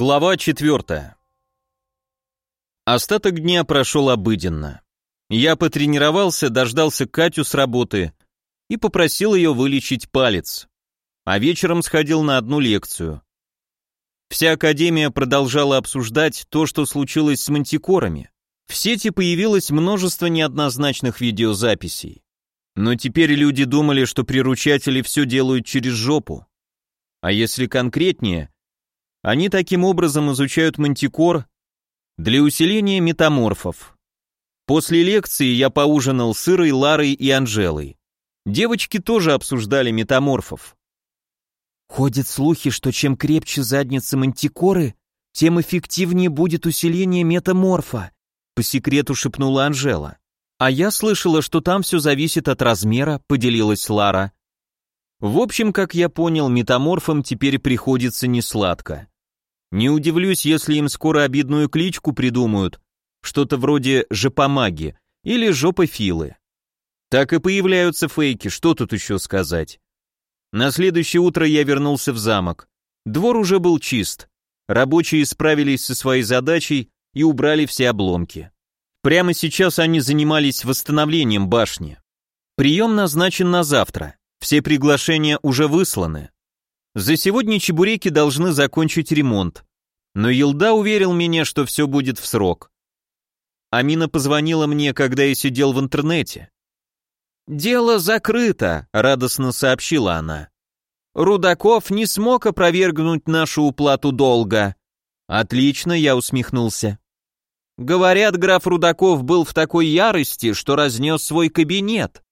Глава 4. Остаток дня прошел обыденно. Я потренировался, дождался Катю с работы и попросил ее вылечить палец. А вечером сходил на одну лекцию. Вся академия продолжала обсуждать то, что случилось с мантикорами. В сети появилось множество неоднозначных видеозаписей. Но теперь люди думали, что приручатели все делают через жопу. А если конкретнее – они таким образом изучают мантикор для усиления метаморфов. После лекции я поужинал с Ирой, Ларой и Анжелой. Девочки тоже обсуждали метаморфов. Ходят слухи, что чем крепче задница мантикоры, тем эффективнее будет усиление метаморфа, по секрету шепнула Анжела. А я слышала, что там все зависит от размера, поделилась Лара. В общем, как я понял, метаморфам теперь приходится несладко. Не удивлюсь, если им скоро обидную кличку придумают, что-то вроде «жопомаги» или «жопофилы». Так и появляются фейки, что тут еще сказать. На следующее утро я вернулся в замок. Двор уже был чист. Рабочие справились со своей задачей и убрали все обломки. Прямо сейчас они занимались восстановлением башни. Прием назначен на завтра. Все приглашения уже высланы. За сегодня чебуреки должны закончить ремонт. Но Елда уверил меня, что все будет в срок. Амина позвонила мне, когда я сидел в интернете. «Дело закрыто», — радостно сообщила она. «Рудаков не смог опровергнуть нашу уплату долга». «Отлично», — я усмехнулся. «Говорят, граф Рудаков был в такой ярости, что разнес свой кабинет.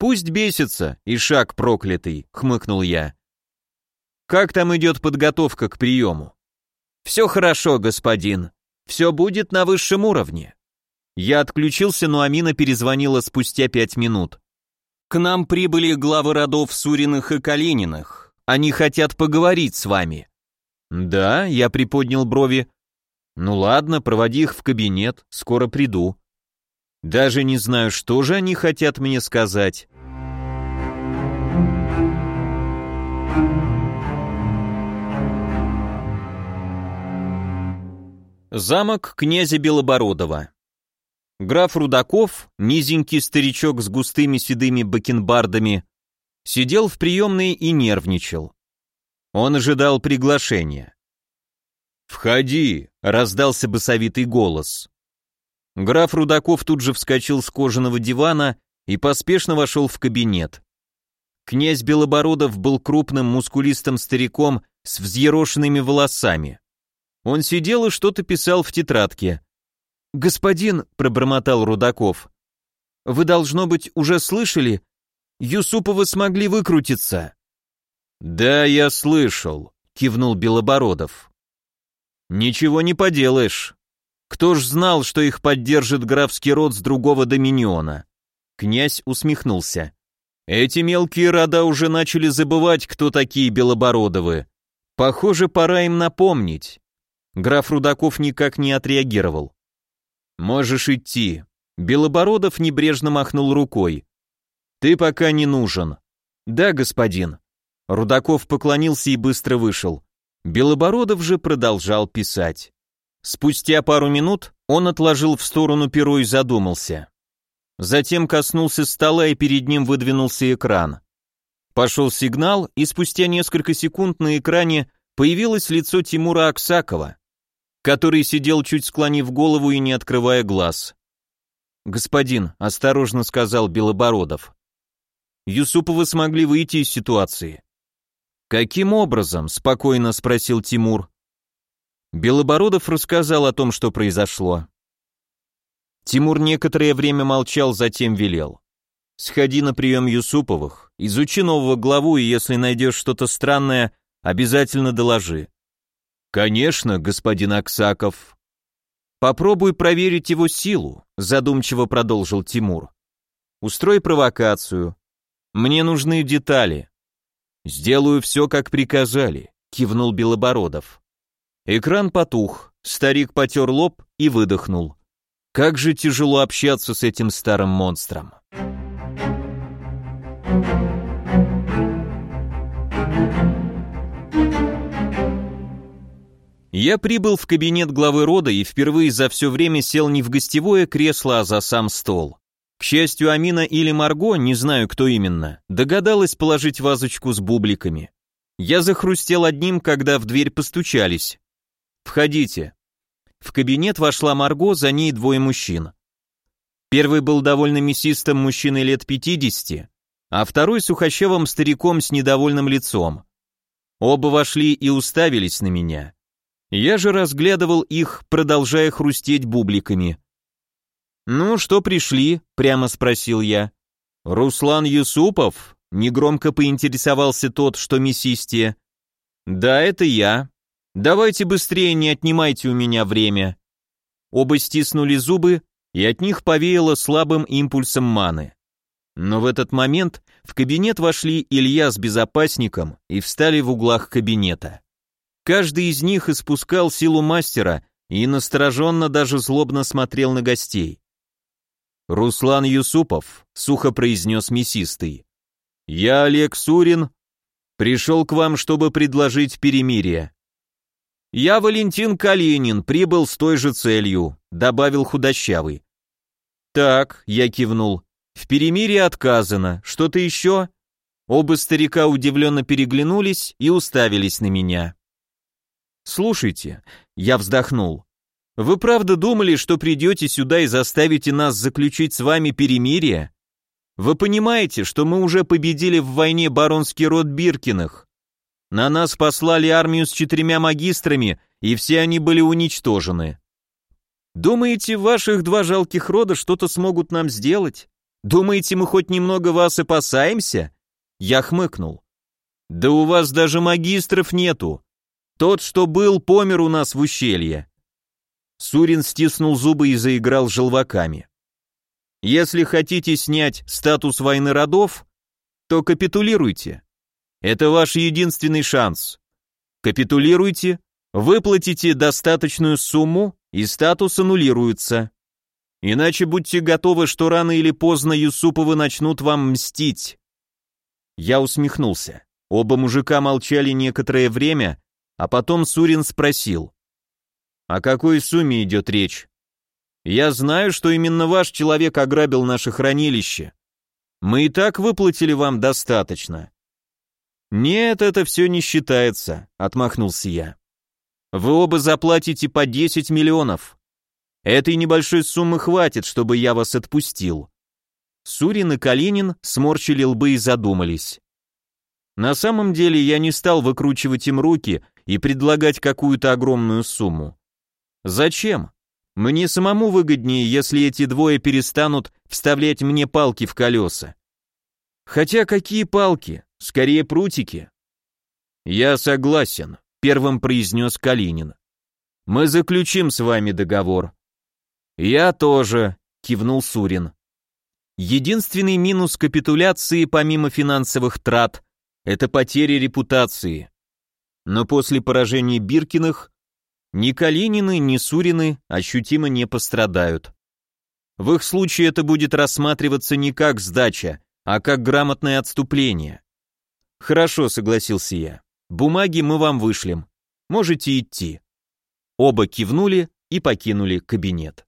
«Пусть бесится, и шаг проклятый», — хмыкнул я. «Как там идет подготовка к приему?» «Все хорошо, господин. Все будет на высшем уровне». Я отключился, но Амина перезвонила спустя пять минут. «К нам прибыли главы родов Суриных и Калининых. Они хотят поговорить с вами». «Да», — я приподнял брови. «Ну ладно, проводи их в кабинет, скоро приду». Даже не знаю, что же они хотят мне сказать. Замок князя Белобородова. Граф Рудаков, низенький старичок с густыми седыми бакенбардами, сидел в приемной и нервничал. Он ожидал приглашения. «Входи!» — раздался басовитый голос. Граф Рудаков тут же вскочил с кожаного дивана и поспешно вошел в кабинет. Князь Белобородов был крупным мускулистым стариком с взъерошенными волосами. Он сидел и что-то писал в тетрадке. «Господин», — пробормотал Рудаков, — «вы, должно быть, уже слышали? Юсуповы смогли выкрутиться». «Да, я слышал», — кивнул Белобородов. «Ничего не поделаешь. Кто ж знал, что их поддержит графский род с другого доминиона?» Князь усмехнулся. «Эти мелкие рода уже начали забывать, кто такие Белобородовы. Похоже, пора им напомнить». Граф Рудаков никак не отреагировал. «Можешь идти». Белобородов небрежно махнул рукой. «Ты пока не нужен». «Да, господин». Рудаков поклонился и быстро вышел. Белобородов же продолжал писать. Спустя пару минут он отложил в сторону перо и задумался. Затем коснулся стола и перед ним выдвинулся экран. Пошел сигнал, и спустя несколько секунд на экране появилось лицо Тимура Аксакова, который сидел чуть склонив голову и не открывая глаз. «Господин», — осторожно сказал Белобородов, — «Юсуповы смогли выйти из ситуации». «Каким образом?» — спокойно спросил Тимур. Белобородов рассказал о том, что произошло. Тимур некоторое время молчал, затем велел. «Сходи на прием Юсуповых, изучи нового главу, и если найдешь что-то странное, обязательно доложи». «Конечно, господин Аксаков». «Попробуй проверить его силу», задумчиво продолжил Тимур. «Устрой провокацию. Мне нужны детали». «Сделаю все, как приказали», кивнул Белобородов. Экран потух, старик потер лоб и выдохнул. Как же тяжело общаться с этим старым монстром. Я прибыл в кабинет главы рода и впервые за все время сел не в гостевое кресло, а за сам стол. К счастью, Амина или Марго, не знаю кто именно, догадалась положить вазочку с бубликами. Я захрустел одним, когда в дверь постучались. «Входите». В кабинет вошла Марго, за ней двое мужчин. Первый был довольно мясистым мужчиной лет 50, а второй сухощавым стариком с недовольным лицом. Оба вошли и уставились на меня. Я же разглядывал их, продолжая хрустеть бубликами. «Ну, что пришли?» — прямо спросил я. «Руслан Юсупов?» — негромко поинтересовался тот, что мясистее. «Да, это я. Давайте быстрее, не отнимайте у меня время». Оба стиснули зубы, и от них повеяло слабым импульсом маны. Но в этот момент в кабинет вошли Илья с безопасником и встали в углах кабинета. Каждый из них испускал силу мастера и настороженно даже злобно смотрел на гостей. «Руслан Юсупов», — сухо произнес мясистый. «Я, Олег Сурин, пришел к вам, чтобы предложить перемирие». «Я, Валентин Калинин, прибыл с той же целью», — добавил худощавый. «Так», — я кивнул, — «в перемирии отказано. Что-то еще?» Оба старика удивленно переглянулись и уставились на меня. «Слушайте», — я вздохнул, — «вы правда думали, что придете сюда и заставите нас заключить с вами перемирие? Вы понимаете, что мы уже победили в войне баронский род Биркиных? На нас послали армию с четырьмя магистрами, и все они были уничтожены. Думаете, ваших два жалких рода что-то смогут нам сделать? Думаете, мы хоть немного вас опасаемся? Я хмыкнул. Да у вас даже магистров нету. Тот, что был, помер у нас в ущелье. Сурин стиснул зубы и заиграл желваками. Если хотите снять статус войны родов, то капитулируйте. Это ваш единственный шанс. Капитулируйте, выплатите достаточную сумму, и статус аннулируется. Иначе будьте готовы, что рано или поздно Юсуповы начнут вам мстить. Я усмехнулся. Оба мужика молчали некоторое время, а потом Сурин спросил. «О какой сумме идет речь?» «Я знаю, что именно ваш человек ограбил наше хранилище. Мы и так выплатили вам достаточно. «Нет, это все не считается», — отмахнулся я. «Вы оба заплатите по 10 миллионов. Этой небольшой суммы хватит, чтобы я вас отпустил». Сурин и Калинин сморщили лбы и задумались. На самом деле я не стал выкручивать им руки и предлагать какую-то огромную сумму. Зачем? Мне самому выгоднее, если эти двое перестанут вставлять мне палки в колеса. Хотя какие палки? Скорее прутики. Я согласен, первым произнес Калинин. Мы заключим с вами договор. Я тоже, кивнул Сурин. Единственный минус капитуляции помимо финансовых трат это потеря репутации. Но после поражения Биркиных ни Калинины, ни Сурины ощутимо не пострадают. В их случае это будет рассматриваться не как сдача, а как грамотное отступление. «Хорошо», — согласился я. «Бумаги мы вам вышлем. Можете идти». Оба кивнули и покинули кабинет.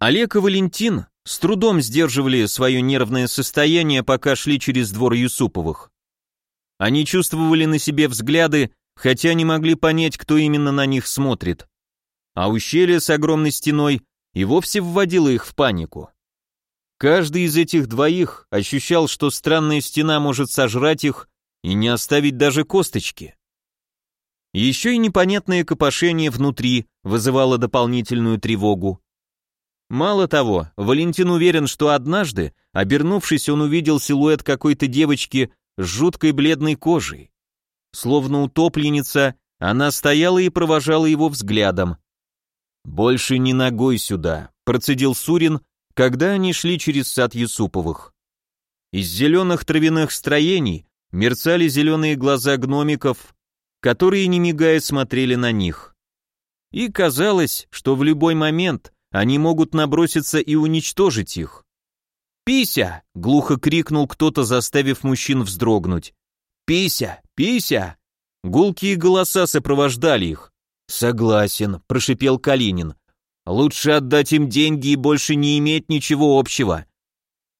Олег и Валентин с трудом сдерживали свое нервное состояние, пока шли через двор Юсуповых. Они чувствовали на себе взгляды, хотя не могли понять, кто именно на них смотрит а ущелье с огромной стеной и вовсе вводило их в панику. Каждый из этих двоих ощущал, что странная стена может сожрать их и не оставить даже косточки. Еще и непонятное копошение внутри вызывало дополнительную тревогу. Мало того, Валентин уверен, что однажды, обернувшись, он увидел силуэт какой-то девочки с жуткой бледной кожей. Словно утопленница, она стояла и провожала его взглядом. «Больше не ногой сюда», — процедил Сурин, когда они шли через сад Юсуповых. Из зеленых травяных строений мерцали зеленые глаза гномиков, которые, не мигая, смотрели на них. И казалось, что в любой момент они могут наброситься и уничтожить их. «Пися!» — глухо крикнул кто-то, заставив мужчин вздрогнуть. «Пися! Пися!» Гулкие голоса сопровождали их. «Согласен», — прошипел Калинин. «Лучше отдать им деньги и больше не иметь ничего общего».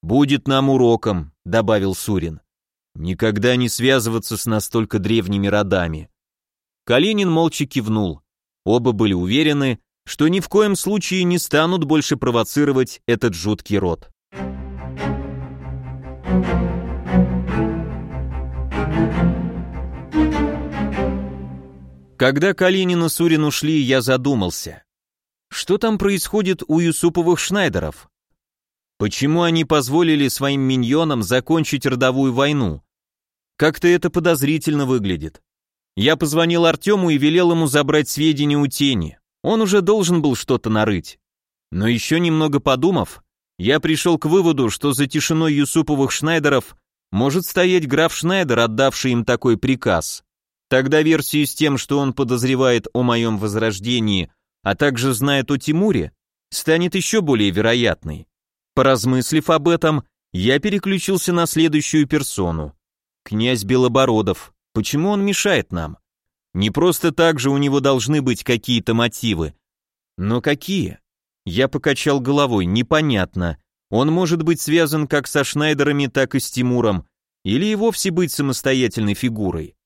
«Будет нам уроком», — добавил Сурин. «Никогда не связываться с настолько древними родами». Калинин молча кивнул. Оба были уверены, что ни в коем случае не станут больше провоцировать этот жуткий род. Когда Калинин и Сурин ушли, я задумался. Что там происходит у Юсуповых Шнайдеров? Почему они позволили своим миньонам закончить родовую войну? Как-то это подозрительно выглядит. Я позвонил Артему и велел ему забрать сведения у тени. Он уже должен был что-то нарыть. Но еще немного подумав, я пришел к выводу, что за тишиной Юсуповых Шнайдеров может стоять граф Шнайдер, отдавший им такой приказ. Тогда версию с тем, что он подозревает о моем возрождении, а также знает о Тимуре, станет еще более вероятной. Поразмыслив об этом, я переключился на следующую персону. Князь Белобородов. Почему он мешает нам? Не просто так же у него должны быть какие-то мотивы. Но какие? Я покачал головой, непонятно. Он может быть связан как со Шнайдерами, так и с Тимуром, или и вовсе быть самостоятельной фигурой.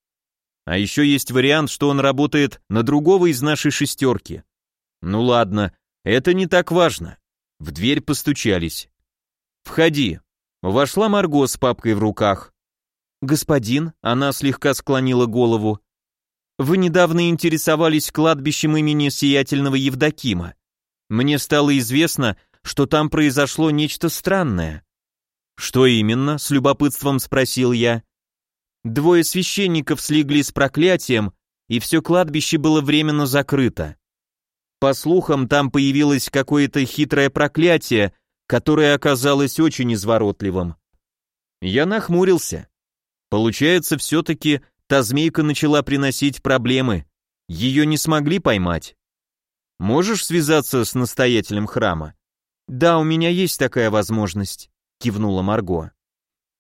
А еще есть вариант, что он работает на другого из нашей шестерки. Ну ладно, это не так важно. В дверь постучались. «Входи». Вошла Марго с папкой в руках. «Господин», — она слегка склонила голову, «вы недавно интересовались кладбищем имени Сиятельного Евдокима. Мне стало известно, что там произошло нечто странное». «Что именно?» — с любопытством спросил я. Двое священников слегли с проклятием, и все кладбище было временно закрыто. По слухам, там появилось какое-то хитрое проклятие, которое оказалось очень изворотливым. Я нахмурился. Получается, все-таки та змейка начала приносить проблемы. Ее не смогли поймать. Можешь связаться с настоятелем храма? Да, у меня есть такая возможность, кивнула Марго.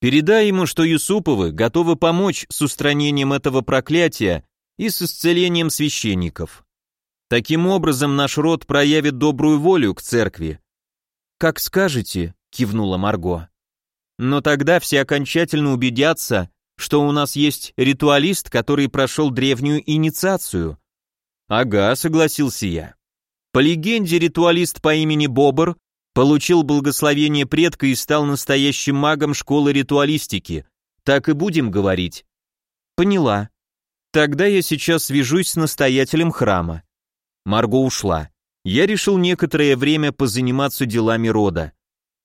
Передай ему, что Юсуповы готовы помочь с устранением этого проклятия и с исцелением священников. Таким образом, наш род проявит добрую волю к церкви. Как скажете, кивнула Марго. Но тогда все окончательно убедятся, что у нас есть ритуалист, который прошел древнюю инициацию. Ага, согласился я. По легенде, ритуалист по имени Бобр получил благословение предка и стал настоящим магом школы ритуалистики. Так и будем говорить. Поняла. Тогда я сейчас свяжусь с настоятелем храма. Марго ушла. Я решил некоторое время позаниматься делами рода.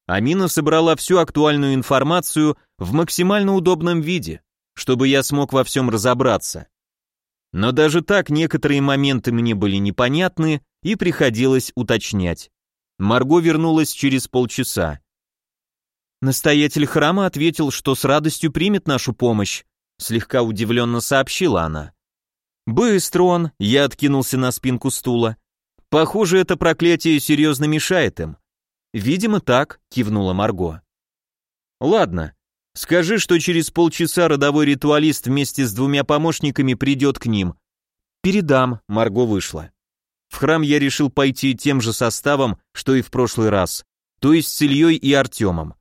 Амина собрала всю актуальную информацию в максимально удобном виде, чтобы я смог во всем разобраться. Но даже так некоторые моменты мне были непонятны и приходилось уточнять. Марго вернулась через полчаса. Настоятель храма ответил, что с радостью примет нашу помощь, слегка удивленно сообщила она. Быстро он, я откинулся на спинку стула. Похоже, это проклятие серьезно мешает им. Видимо, так, кивнула Марго. Ладно, скажи, что через полчаса родовой ритуалист вместе с двумя помощниками придет к ним. Передам, Марго вышла. В храм я решил пойти тем же составом, что и в прошлый раз, то есть с Ильей и Артемом.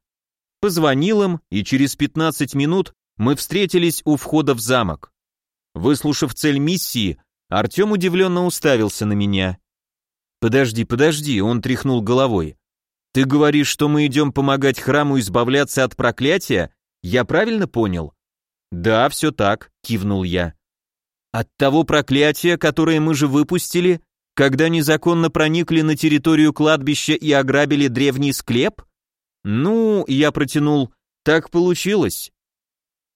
Позвонил им, и через 15 минут мы встретились у входа в замок. Выслушав цель миссии, Артем удивленно уставился на меня. «Подожди, подожди», — он тряхнул головой. «Ты говоришь, что мы идем помогать храму избавляться от проклятия? Я правильно понял?» «Да, все так», — кивнул я. «От того проклятия, которое мы же выпустили, когда незаконно проникли на территорию кладбища и ограбили древний склеп? Ну, я протянул, так получилось.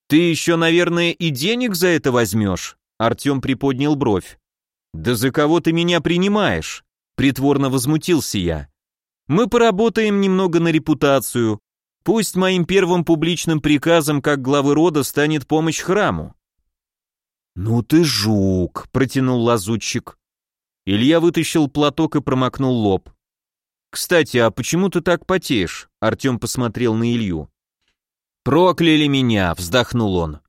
Ты еще, наверное, и денег за это возьмешь? Артем приподнял бровь. Да за кого ты меня принимаешь? Притворно возмутился я. Мы поработаем немного на репутацию. Пусть моим первым публичным приказом как главы рода станет помощь храму. «Ну ты жук», — протянул лазутчик. Илья вытащил платок и промокнул лоб. «Кстати, а почему ты так потеешь?» Артем посмотрел на Илью. «Прокляли меня», — вздохнул он.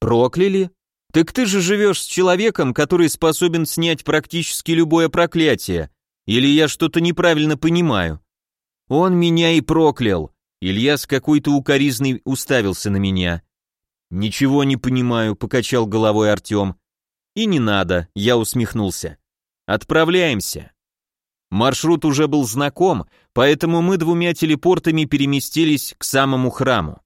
«Прокляли? Так ты же живешь с человеком, который способен снять практически любое проклятие. Или я что-то неправильно понимаю?» «Он меня и проклял», — Илья с какой-то укоризной уставился на меня. «Ничего не понимаю», — покачал головой Артем. «И не надо», — я усмехнулся. «Отправляемся». Маршрут уже был знаком, поэтому мы двумя телепортами переместились к самому храму.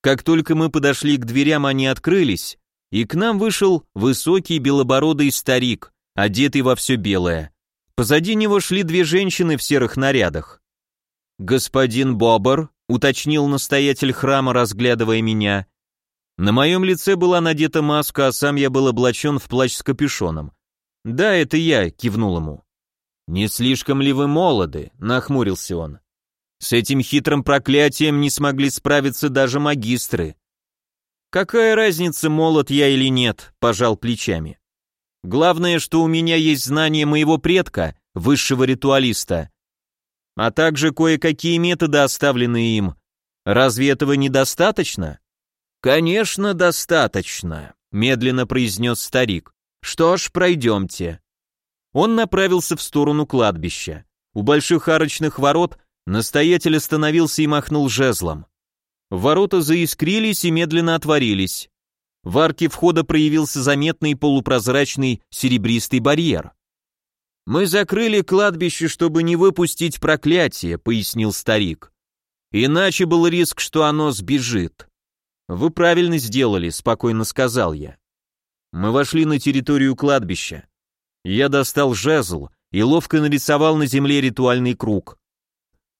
Как только мы подошли к дверям, они открылись, и к нам вышел высокий белобородый старик, одетый во все белое. Позади него шли две женщины в серых нарядах. «Господин Бобр», — уточнил настоятель храма, разглядывая меня. На моем лице была надета маска, а сам я был облачен в плащ с капюшоном. «Да, это я», — кивнул ему. «Не слишком ли вы молоды?» — нахмурился он. «С этим хитрым проклятием не смогли справиться даже магистры». «Какая разница, молод я или нет?» — пожал плечами. «Главное, что у меня есть знания моего предка, высшего ритуалиста, а также кое-какие методы, оставленные им. Разве этого недостаточно?» «Конечно, достаточно», — медленно произнес старик. «Что ж, пройдемте». Он направился в сторону кладбища. У больших арочных ворот настоятель остановился и махнул жезлом. Ворота заискрились и медленно отворились. В арке входа проявился заметный полупрозрачный серебристый барьер. «Мы закрыли кладбище, чтобы не выпустить проклятие», — пояснил старик. «Иначе был риск, что оно сбежит». «Вы правильно сделали», — спокойно сказал я. Мы вошли на территорию кладбища. Я достал жезл и ловко нарисовал на земле ритуальный круг.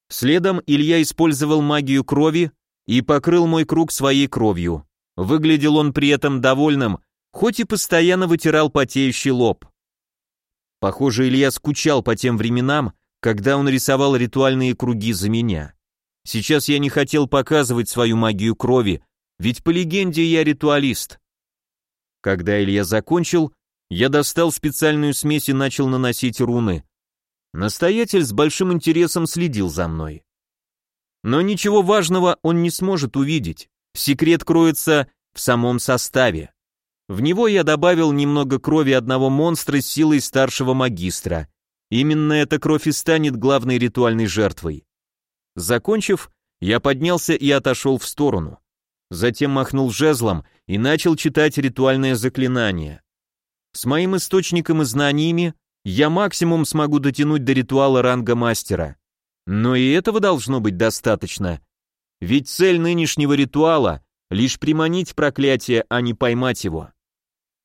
Следом Илья использовал магию крови и покрыл мой круг своей кровью. Выглядел он при этом довольным, хоть и постоянно вытирал потеющий лоб. Похоже, Илья скучал по тем временам, когда он рисовал ритуальные круги за меня. Сейчас я не хотел показывать свою магию крови, ведь по легенде я ритуалист. Когда Илья закончил, я достал специальную смесь и начал наносить руны. Настоятель с большим интересом следил за мной. Но ничего важного он не сможет увидеть. Секрет кроется в самом составе. В него я добавил немного крови одного монстра с силой старшего магистра. Именно эта кровь и станет главной ритуальной жертвой. Закончив, я поднялся и отошел в сторону. Затем махнул жезлом и начал читать ритуальное заклинание. С моим источником и знаниями я максимум смогу дотянуть до ритуала ранга мастера. Но и этого должно быть достаточно. Ведь цель нынешнего ритуала — лишь приманить проклятие, а не поймать его.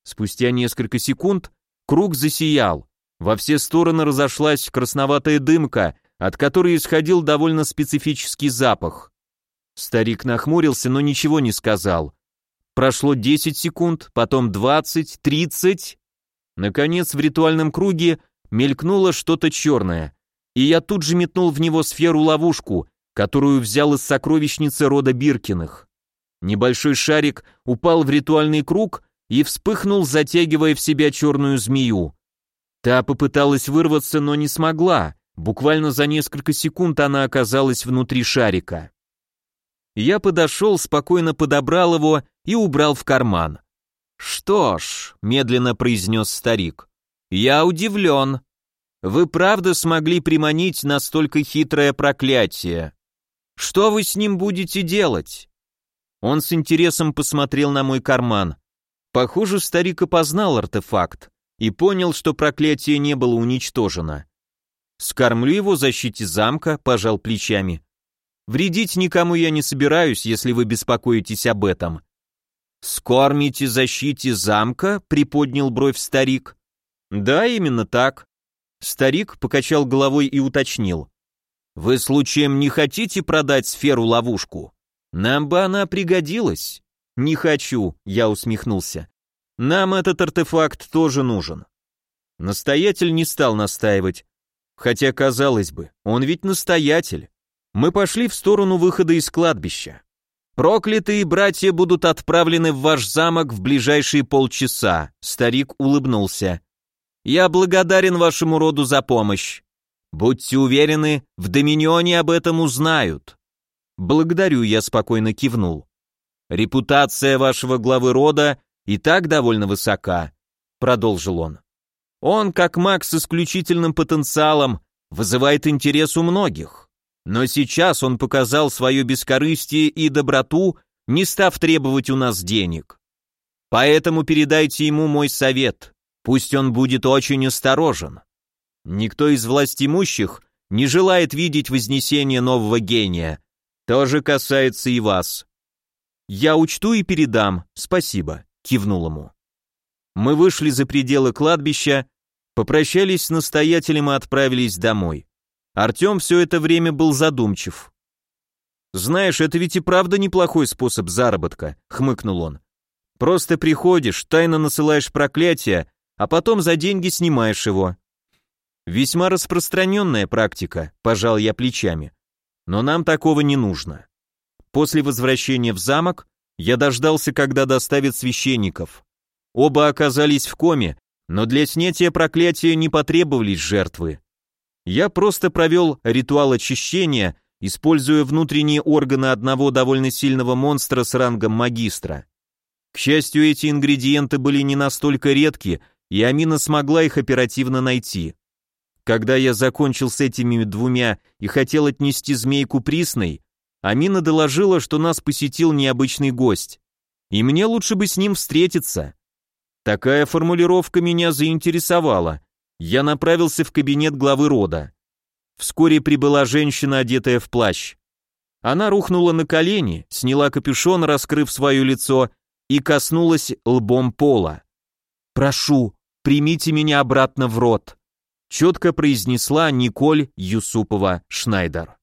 Спустя несколько секунд круг засиял. Во все стороны разошлась красноватая дымка, от которой исходил довольно специфический запах. Старик нахмурился, но ничего не сказал. Прошло 10 секунд, потом 20, 30. Наконец в ритуальном круге мелькнуло что-то черное, и я тут же метнул в него сферу-ловушку, которую взял из сокровищницы рода Биркиных. Небольшой шарик упал в ритуальный круг и вспыхнул, затягивая в себя черную змею. Та попыталась вырваться, но не смогла. Буквально за несколько секунд она оказалась внутри шарика. Я подошел, спокойно подобрал его и убрал в карман. «Что ж», — медленно произнес старик, — «я удивлен. Вы правда смогли приманить настолько хитрое проклятие? Что вы с ним будете делать?» Он с интересом посмотрел на мой карман. Похоже, старик опознал артефакт и понял, что проклятие не было уничтожено. «Скормлю его защите замка», — пожал плечами. Вредить никому я не собираюсь, если вы беспокоитесь об этом. Скормите защите замка? приподнял бровь старик. Да, именно так. Старик покачал головой и уточнил. Вы случаем не хотите продать сферу-ловушку? Нам бы она пригодилась. Не хочу, я усмехнулся. Нам этот артефакт тоже нужен. Настоятель не стал настаивать. Хотя, казалось бы, он ведь настоятель. Мы пошли в сторону выхода из кладбища. Проклятые братья будут отправлены в ваш замок в ближайшие полчаса. Старик улыбнулся. Я благодарен вашему роду за помощь. Будьте уверены, в Доминионе об этом узнают. Благодарю, я спокойно кивнул. Репутация вашего главы рода и так довольно высока, продолжил он. Он, как маг с исключительным потенциалом, вызывает интерес у многих. Но сейчас он показал свое бескорыстие и доброту, не став требовать у нас денег. Поэтому передайте ему мой совет. Пусть он будет очень осторожен. Никто из властимущих не желает видеть вознесение нового гения. То же касается и вас. Я учту и передам, спасибо, кивнул ему. Мы вышли за пределы кладбища, попрощались с настоятелем и отправились домой. Артем все это время был задумчив. «Знаешь, это ведь и правда неплохой способ заработка», — хмыкнул он. «Просто приходишь, тайно насылаешь проклятие, а потом за деньги снимаешь его». «Весьма распространенная практика», — пожал я плечами. «Но нам такого не нужно». После возвращения в замок я дождался, когда доставят священников. Оба оказались в коме, но для снятия проклятия не потребовались жертвы. Я просто провел ритуал очищения, используя внутренние органы одного довольно сильного монстра с рангом магистра. К счастью, эти ингредиенты были не настолько редки, и Амина смогла их оперативно найти. Когда я закончил с этими двумя и хотел отнести змейку присной, Амина доложила, что нас посетил необычный гость. И мне лучше бы с ним встретиться. Такая формулировка меня заинтересовала. Я направился в кабинет главы рода. Вскоре прибыла женщина, одетая в плащ. Она рухнула на колени, сняла капюшон, раскрыв свое лицо, и коснулась лбом пола. «Прошу, примите меня обратно в рот», четко произнесла Николь Юсупова Шнайдер.